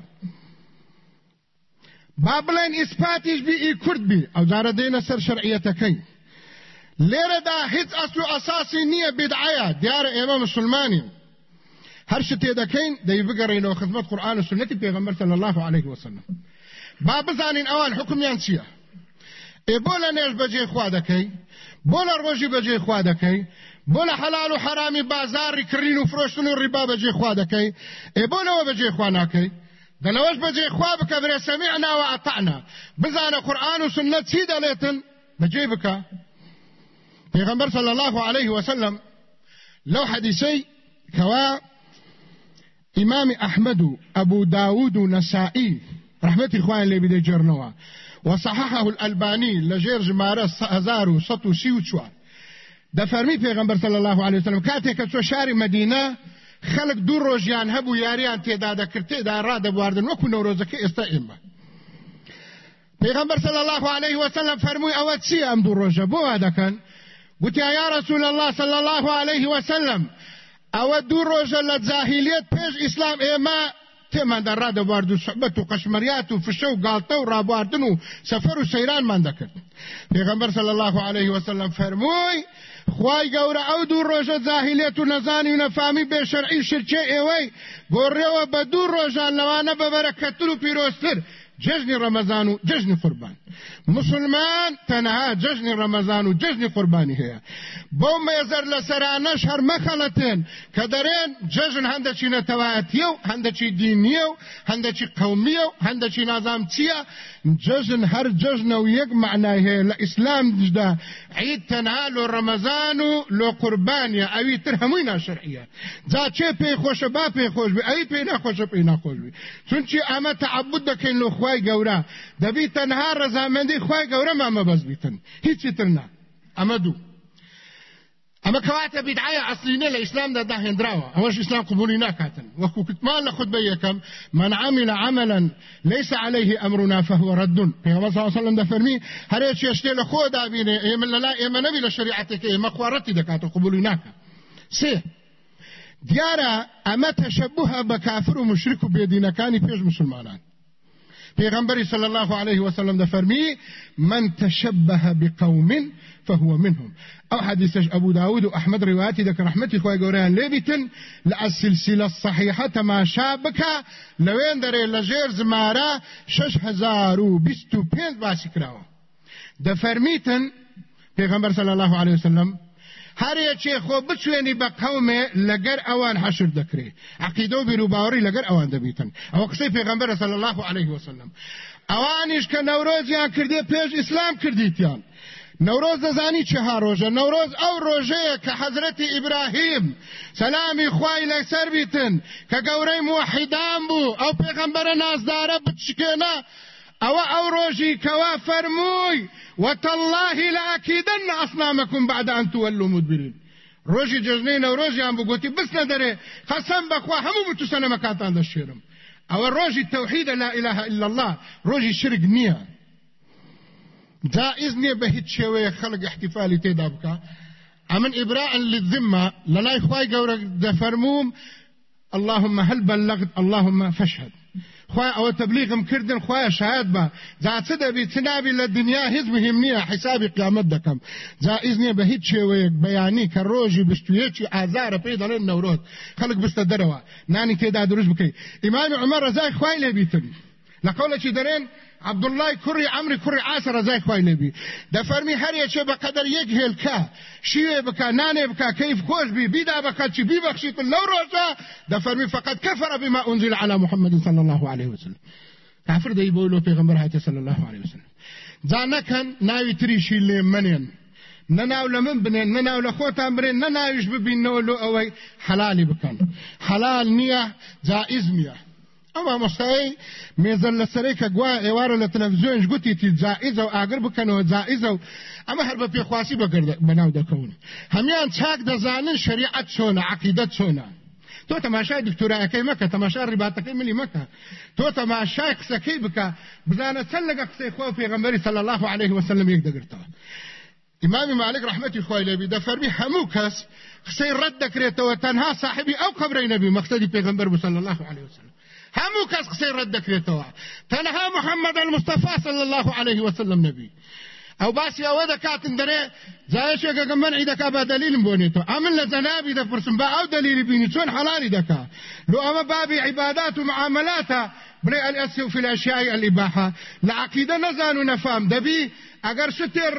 با بڵێن ئیسپاتیش بی ئی کورد بی ئەو جارە دێنە سەر شەرعیەتەکەی. لێرەدا هیچ ئەسل و ئەساسی نییە بدعایە دیارە ئێمە مسلمانین هەر شتێ دەکەین دەی بگەڕێنەوە خزمەت قورآن و سنەتی پێغەمبەر صلی الله عليه وسلم. با بزانین ئەوان حکمیان چییە؟ ئێ بۆ لە نێژ بەجێ خوا دەکەی بۆ لە ڕۆژی بەجێ خوا دەکەی بۆ لە حەلال و حرامی بازاری کڕین و فرۆشتن و ڕیبا بەجێ خوا دەکەی ئێ بۆ لەوە بەجێ خوا ناکەی؟ دەلەوەش بەجێ خوا بکە برێ سەمیعنا و ئەطعنا بزانە و الله عليه وسلم لو حديثي كوا امام احمد ابو داود نسائي رحمة اخوان اللي بدي جرنوا وصححه الألباني لجير جمارة هزارو سطو سيو چوار ده فرمي پیغمبر صلى الله عليه وسلم كاتي كتو شاري مدينة خلق دو روجيان هبو ياريان تيدا دكرتي دا را دبواردن وكو نوروزك استئمه پیغمبر صلی الله علیه وسلم فرموی أو چی ام دو روجه بو دکن وتیا یا رسول الله صلی الله علیه وسلم أو دوو ڕۆژە لە جاهیلیت پێش ئیسلام ئێمە تێمان دەڕا دەبارد و سەبەت و قەشمەریات و فشە و گاڵتە و ڕابواردن و سەفەر و سەیرانمان دەکرد. پێغەمبەر صلی الله عليه وسلم فەرمووی خوای گەورە ئەو دوو ڕۆژە جاهیلێت و نەزانی و نەفامی بێشەرعی شرکێ ئێوەی گۆڕێەوە بە دوو ڕۆژان لەوانە بەبەرەکەتر و پیرۆستر جژن رمضان و جژن قربان مسلمان تەنەها جژن ڕەمەزان و جژنی قوربانی هەیە. بۆ مێزەر لە سەرانەش هەر مەخەڵەتێن کە دەرێن جژن هەندەچی نەتەوایەتیە و هەندەچی دینیە و هەندەچی قەومیە و هەندەچی نازام چییە؟ جژن هەر جژنە و یەک معنای هەیە لە ئیسلام دژدا عید تەنها لۆ ڕەمەزان و لۆ قوربانیە. ئەوی تر هەمووی ناشرعیە. جا چێ پێی خۆشە با پێی خۆش بێ ئەوی پێی ناخۆشە پێی ناخۆش بێ. چونچی ئەمە تەعبود دەکەین لۆ خوای گەورە. دەبی تەنها ڕەزامەندی خوای گەورە مامە بەس بیتن. هیچی تر نا. ئەمە دوو. اما كواتا بدعاية اصلينه لاسلام دا داهندراوه اوش اسلام قبولي ناكاتن وكو كتمان لخطبه يكم من عمل عملا ليس عليه أمرنا فهو رد. پیغمبر صلى الله عليه وسلم دا فرمي هر إيش يشتي لخو دا بينه ايمن لا ايمن نبي لشريعتك ايما خوارتي دكاتو قبولي ناكا سي دیارە ئەمە تەشەبوه بە کافر و مشرک و بێدینەکانی پێش مسلمانان. پیغمبر صلی الله عليه وسلم ده فرمي من تشبه بقوم فهو منهم. أو حديث ابو داود واحمد روایتی ذكر رحمتي خوای ګوریان لبيتن للسلسله الصحيحه ما شابك لوين دري لجير زماره 6025 باسی کراوه. ده فرمیتن پیغمبر صلی الله عليه وسلم هر یەکێ خۆ بچوێنی بە قەومێ لەگەر ئەوان حەشر دەکرێ عقیدە و بیرروباوەڕی لەگەر ئەوان دەبیتن ئەوە قسەی پێغمبەر صلی الله عليه وسلم ئەوانیش کە نەورۆزیان کردێ پێش ئیسلام کردیتیان نەورۆز دەزانی چه ها ڕۆژە نەورۆز ئەو ڕۆژەیە کە حەزرەتی ئیبراهیم سەلامی خوای لەسەر بیتن. کە گەورەی موحیدان بوو ئەو پێغەمبەرە نازدارە بچکێنە ئەوە ئەو ڕۆژی کەوا فەرمووی وتالله لأكيدن أصنامكم بعد أن تولوا مدبرين. ڕۆژی جژنەی نەورۆژیان بگوتی بستنە دەرێ خەسەم بەخوا هەموو بتوسەنە مەکاتان دەشێرم ئەوە ڕۆژی تەوحیدە لا إله إلا الله. ڕۆژی شرک نییە جائز هیچ شێوەیە خەڵک احتیفالی تێدا بکە ئەمن ئیبراء للذمة. لەلای خوای گەورە دەفەرموم اللهم هل بلغت. اللهم فاشهد خوای أو تبلیغم کردن خوای شاهد با ځاڅه د بي تنابي له دنیا هیڅ مهم نه حساب قیامت دکم جائز نه به هیڅ شی بیانی ک روزي بشتوی چې آزار پیدا له نوروز خلک بست دروا نانی ته دا دروز بکی امام عمر رضای خوای له بیتن. لقول چې درین عبد الله كري عمري كري عاسر زي خوي نبي. ده فرمي هر يچه بقدر یک هل کا شیوه بکا نانه بکا کیف خوش بی بیدا بکا چی بی بخشیت لو روزا ده فرمي فقد كفر بما أنزل على محمد صلى الله عليه وسلم. كافر ده يبولو پیغمبر حياتي صلى الله عليه وسلم. ځانکن ناوی تریشی لمنین نناو لمن بنين نناو لخوتان برين نناوش ببين نولو اوي حلالي بكن حلال نيه جائز نيه ئەوە مۆستایی مێزن لەسەرەی کە گوای ئێوارە لە تەلەڤزیۆنش گوتی تی جائزە و ئاگر بکەنەوە جائزە و ئەمە هەر بە پێخواسی بەناو دەکەون. هەمان چاک دەزانن شریعەت چۆنە عقیدەت چۆنە. تۆ تەماشای دکتۆرایەکەی مەکە تەماشا ڕیباتەکەی ملی مەکە. تۆ تەماشای قسەکەی بکە بزانە چەند لەگە قسەی خۆ پێغەمبەری صلی الله عليه وسلم یەک دەگرتەوە. امام مالک رحمتی خوای لبی د فرمی همو کس قسەی ڕەت دەکرێتەوە تەنها صاحبی ئەو قبرەی نەبی مەقصدی پێغەمبەر صلی الله عليه وسلم. همو کس قسەی ڕەت دەکرێتەوە تەنها محمد المصطفى صلى الله عليه وسلم نبي ئەو باسی ئەوە دەکاتن دەرێ جایشێکەکە منعی دەکا بە دلیلم بۆنێتەوە ئەمن لە جەنابی دەپرسم بە ئەو دلیلی بینی چۆن حەڵالی دەکا لو ئەمە بابی عیبادات و بڵێ الأسف في الأشياء الإباحة لعقيدة نزان ونفهم دبي اگر شتر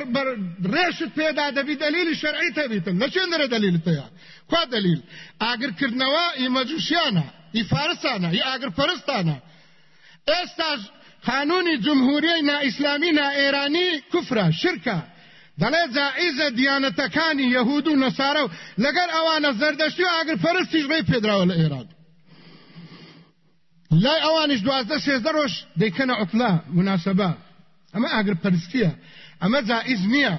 ڕێشت پێدا دەبی دلیلی شەرعی تەبیتن لە چێن دەرە دلیل تەیە کوا دلیل. ئاگرکردنەوە ئی ئی فارسانە ئی ئاگر پەرستانە ئێستاش قانونی جمهوریەی نائیسلامی نائێرانی کوفرە شرکە. دەڵێ جائزە دیانەتەکانی یەهود و نەسارە و لەگەر ئەوانە زەردەشتی و ئاگر پەرستیش ڕێی پێدراوە لە ئێران لای ئەوانش دوازدە سێزدە ڕۆژ دەیکەنە عوتلا مناسبە. ئەمە ئاگر پەرستیە ئەمە جائز نییە.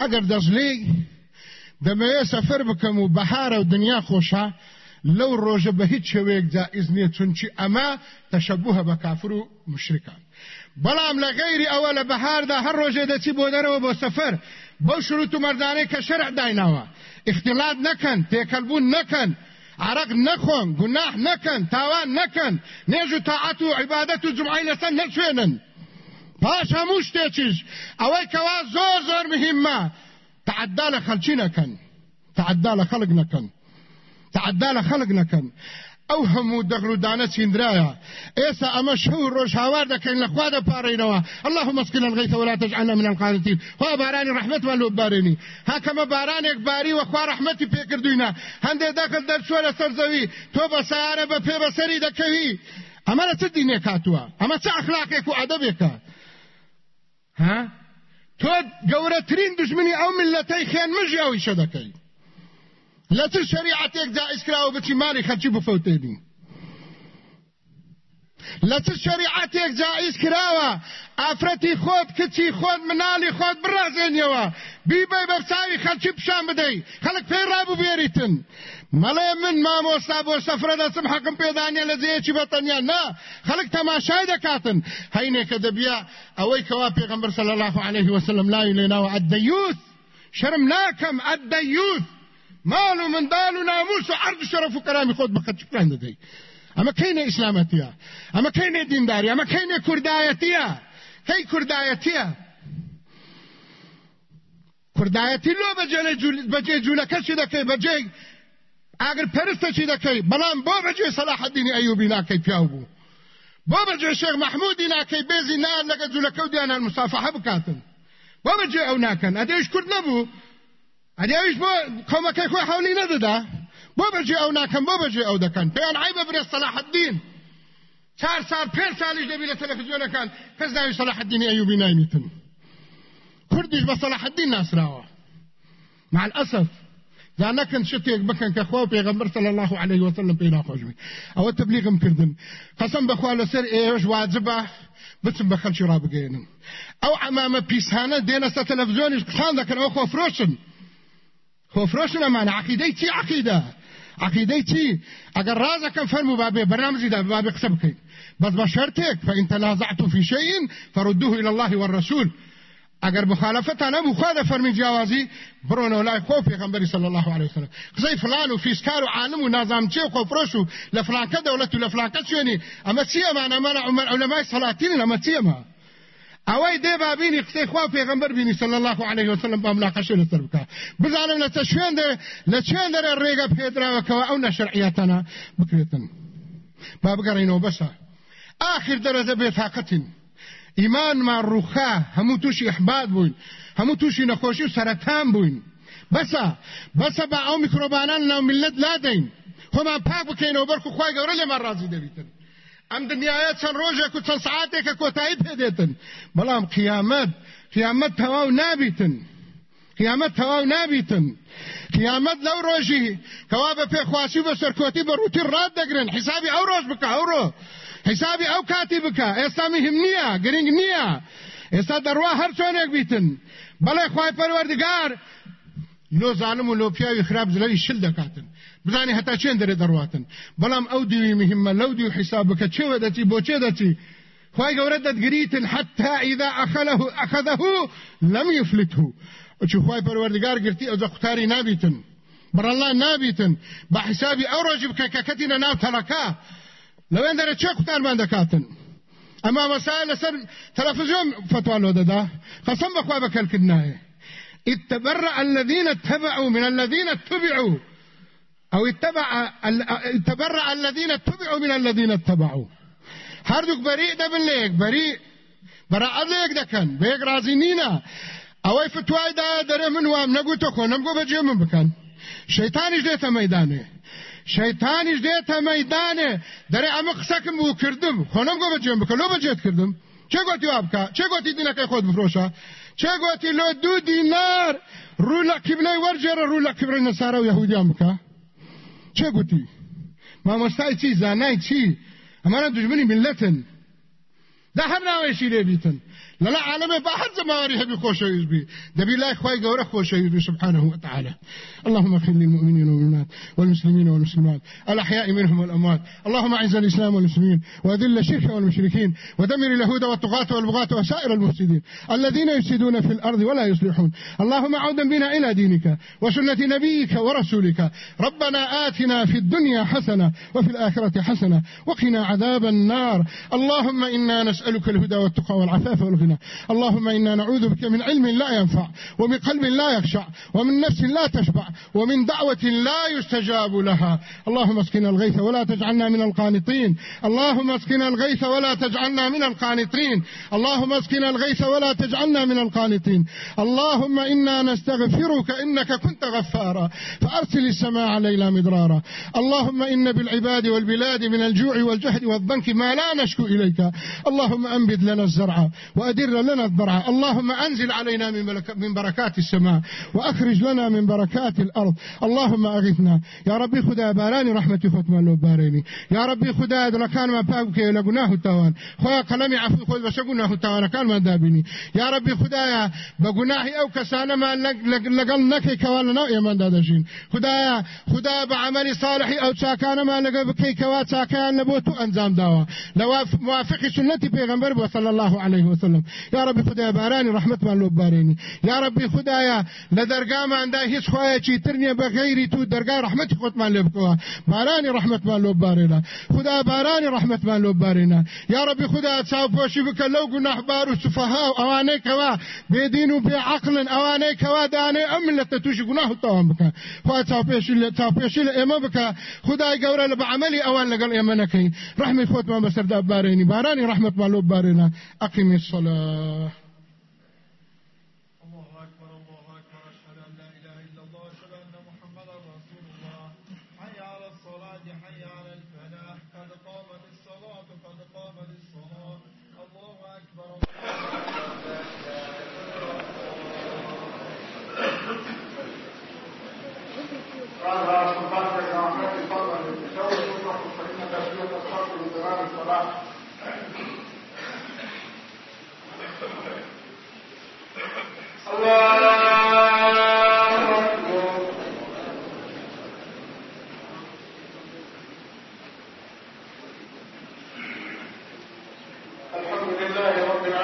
ئەگەر دەژلەی دەمەوێ سەفەر بکەم و بەهارە و دنیا خۆشە لەو ڕۆژە بە هیچ شێوەیەک جائز نییە چونچی ئەمە تەشەبووهە بە کافر و مشرکان. بەڵام لە غەیری ئەوە لە بەهاردا هەر ڕۆژێ دەچی بۆ دەرەوە بۆ سەفەر بەو شروط و مەردانەی کە شەرع دایناوە. اختلاط نەکەن تێکەلبوون نەکەن عرق نەخۆن گوناح نەکەن تاوان نەکەن نێژ و تاعەت و عیبادەت و جمعی لەسەر نەچوێنن. پاش هەموو شتێکیش ئەوەی کەوا زۆر زۆر مهمە تعدا لە خەلچی نەکەن. تعدا لە خەڵک نەکەن. تعدا لە خەڵک نەکەن ئەو هەموو دەغلودانە چیندراە ئێستا ئەمە شەو ڕۆژ هاوار دەکەین لە خوا دەپارڕینەوە اللهم اسقنا الغيث ولا تجعلنا من القانطين خوا بارانی ڕحمەتمان لۆ بارێنی هاکەمە بارانێک باری و خوا دەکەل دەرچوە لە سەر زەوی تۆ بە سیارە بە پێ بەسەری دەکەوی. ئەمە لە چ دینێک هاتووە ئەمە چه ئەخلاقێک و ئەدەبێکە ها؟ تۆ گەورەترین دژمنی ئەو ملەتەی خێن مژی ئەویشە دەکەی لە چ شریعەتێک جائز کراوە بچی ماڵی خەلکی بفەوتێنی لە چ شریعەتێک جائز کراوە ئافرەتی خۆت کچی خۆت مناڵی خۆت بڕازێنیەوە. بیبێ بەرچاوی خەلکی پیشان بدەی. خەڵک پێی ڕابوو بێریتن. مەڵێ من مامۆستا بۆ سەفرە دەچم حەکم پێدانێ لە جەیەکی بەتەنیا نا خەڵک تەماشای دەکاتن. هەینێکە دەبیا ئەوەی کەوا پێغەمبەر صلی الله عليه وسلم لای لێناوە. ئەدەیوث شرم ناکەم ئەدەیوث مال و مندال و ناموس و عرض شرف و کرامی خۆت بەخەت چکران دەدەی ئەمە کەینە ئیسلامەتیە ئەمە کەینە دینداری ئەمە کەینە کوردایەتیە کەی کوردایەتیە کوردایەتی لۆ بەجێ جوولەکەشی دەکەی بەجێ ئاگر پەرستەچی دەکەی بەڵام بۆ بەجێ سەلاح الدینی ئەیوبی ناکەی پیاو بوو بۆ بەجێ شێخ محمودی ناکەی بێزی نان لەگە جوولەکە و دیانان مسافەحە بکاتن. بۆ بەجێ ئەو ناکەن ئەدەیش کورد نەبوو ئەدیاویش بۆ کۆمەکەی خۆی حولی نەدەدا؟ بۆ بەجێ ئەو ناکەم بۆ بەجێ ئەو دەکەن. پێیان عیبە برێ سەلاح الدین چار سال پێ سالیش دەبی لە کەس ناوی سەلاح الدینی ئەیوبی ناینیتن کوردیش بە سەلاح الدین ناسراوە مع الأسف ذا نكن شتێک بکەن کە خوا پێغەمبەر صلی الله عليه وسلم پێ ناخۆشوی ئەوە تبلیغم کردن قسم بەخوا لەسەر ئێوەش واجبە بچم بە خەلکی ڕابگەێنن ئەو عمامە پیسانە دێنە سە تەلەڤزیۆنیش قسان دەکەن ئەو خۆفرۆشن ئەمانە عقیدەی چی عقیدە؟ عقیدەی چی؟ ئەگەر ڕازەکەم فەرمو بابێ بەرنامجیدا بابێ قسە بکەیت. بس بشرتك فإن تنازعتم في شيء فردوه إلى الله والرسول. اگر مخالفتان ابو خواده فرمی جوازی برونو لای خو پیغمبر صلی الله علیه وسلم. زي فلان و فیسکار و عالم و نظامچی و خفرشو لفلانکه دولت و لفلانکه چونی اما سیما أنا من عمر علماء صلاتین اما سیما اوای دی بابینی قصه خوا پیغمبر بینی صلی الله علیه وسلم با مناقشه لسر بکا بزانم لتشوین ده لچوین ده ریگا پیدرا وکوا أو نشرعیتنا بکریتن. بابگرینو بسا آخر درجه بفاقتن ئیمانمان ڕووخا هەموو تووشی ئەحباد بووین هەموو تووشی نەخۆشی و سەرەتان بووین بەسە بەسە بە ئەو میکرۆبانان ناو ملت لادەین خۆمان پاک بکەینەوە بەرخ و خی گەورە لێمان ڕازی دەبیتن ئەم دنیاە چەند ڕۆژێک و چەند سعاتێکە کۆتایی پێدێتن. بەڵام قیامەت قیامەت تەواو نابیتن. قیامەت تەواو نابیتن. قیامەت لەو ڕۆژی کەوا بە پێخواسی بە سەرکۆتی بە ڕووتی ڕاد دەگرن. حیسابی ئەو ڕۆژ بکە ئەو ڕۆ. حسابی ئەو کاتی بکە. ئێستا مهم نییە گرنگ نییە. ئێستا دەڕوا هەر چۆنێک بیتن. بەڵێ خی پەروەردگار لۆ زانم و لۆ پیاوی خراپ زلەوی شل دەکاتن. بزانی هەتا چێن دەرێ دەڕواتن؟ بەڵام ئەو دیوی مهمە لەو دی و حساب بکە چێوە دەچی بۆ چێ دەچی؟ خی گەورە دەتگریتن حتا ئیدا ئەخەله ئەخەدەه لەم یفلته چی خی پەروەردگار گرتی ئەو قوتاری نابیتن. بەڕەڵا نابیتن. بە حسابی ئەو بکە کە کەتینە ناو تەڵەکە لەوێن دەرە چێ قوتارمان دەکاتن؟ ئەما مەسای لەسەر تەلەفزیۆن فتوى دەدا. قەسەم بەخوا بەکەلکردنایە. اتبرأ الذين اتبعوا من الذين اتبعوا. أو اتبع تبرأ الذين اتبعوا من الذين اتبعوا. هەردووک بەری دەبن لەیەک بەری بەراعەت لەیەک دەکەن بەیەک رازی نینە ئەوەی فتوایدا دەرێ من وام خۆ نەمگۆ بەجێ من بکەن شەیتانیش دێتە مەدانێ شەیتانیش دێتە مەدانێ دەرێ ئەمە قسەکم بوو کردم خۆ نەمگۆ بەجێم بکە لۆ بەجێت کردم چێ گوتی وا بکە چێ گوتی بفرۆشە چێ گوتی لۆ دوو دینار؟ ڕوو لە کیبلەی وەرجێرە ڕوو لە کیبرەی نەسارە و یەهودیان بکە چێ گوتی مامۆستای چی زانای چی ئەمانە دژمنی ملەتن دا هەر ناوێشی لێبیتن للا عالمه بحر زماري هبي خوشويز بي دبي لا خوي قورة خوشويز بي سبحانه وتعالى اللهم اغفر للمؤمنين والمؤمنات والمسلمين والمسلمات الأحياء منهم والأموات. اللهم أعز الإسلام والمسلمين وأذل الشرك والمشركين ودمر اليهود والطغاة والبغاة وسائر المفسدين الذين يفسدون في الأرض ولا يصلحون. اللهم عودا بنا إلى دينك وسنة نبيك ورسولك. ربنا آتنا في الدنيا حسنة وفي الآخرة حسنة وقنا عذاب النار. اللهم إنا نسألك الهدى والتقى والعفاف والغنى. اللهم إنا نعوذ بك من علم لا ينفع ومن قلب لا يخشع ومن نفس لا تشبع ومن دعوة لا يستجاب لها. اللهم اسقنا الغيث ولا تجعلنا من القانطين. اللهم اسقنا الغيث ولا تجعلنا من القانطين. اللهم اسقنا الغيث ولا تجعلنا من القانطين. اللهم إنا نستغفرك إنك كنت غفارا. فأرسل السماء علينا مدرارا. اللهم إن بالعباد والبلاد من الجوع والجهد والضنك ما لا نشكو إليك. اللهم أنبت لنا الزرع وأدر لنا الضرع اللهم أنزل علينا من بركات السماء وأخرج لنا من بركات الأرض. اللهم أغثنا. يا ربي خدا باراني رحمتي ختم لو باريني. يا ربي خدا كان ما باوك لقناه التوان. خويا قلمي عفو خذ بس قناه التوان. كان ما دابني يا ربي خدايا بقناهي أو كسانا ما لقل نكي كوانا نوعي من دادشين. خدايا خدا بعملي صالحي أو ساكان ما لقل بكي كوات ساكان نبوتو أنزام داوا. لو موافق سنتي بيغمبر صلى الله عليه وسلم. یا ربی خدای بارانی رحمتمان لۆ بارێنی یا ربی لە دەرگاماندا هیچ خۆیەکی تر نییە بە غیری تو دەرگای رحمەتی خۆتمان لێ بکەوە بارانی رحمتمان لۆ بارێنە خدا بارانی رحمتمان لۆ بارێنە یا ربی خدا چاوپۆشی بکە لەو گوناحبار و سوفەها و ئەوانەی کەوا بێدین و بێعقلن ئەوانەی کەوا دانێ ئەم ملەتە تووشی گوناه و تاوان بکە خوا چاوپێشی لە چاوپێشی لە ئێمە بکە خدای گەورە لە بەعملی ئەوان لەگەڵ ئێمە نەکەین ڕحمی خۆتمان بەسەردا بارێنی بارانی رحمتمان لۆ بارێنە ئەقیمی الصلاة الله الله أكبر الله أكبر أشهد أن لا إله إلا الله أشهد أن محمدا رسول الله حي على الصلاة حي على الفلاح قد قامت الصلاة قد قامت الصلاة الله أكبر قال سبحانك يا رحمتي فضلا للتساوي تطلق فإن تسوية الصرف لزمان الصلاة الله أكبر الحمد لله رب العالمين الرحمن الرحيم مالك يوم الدين إياك نعبد وإياك نستعين اهدنا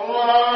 Allah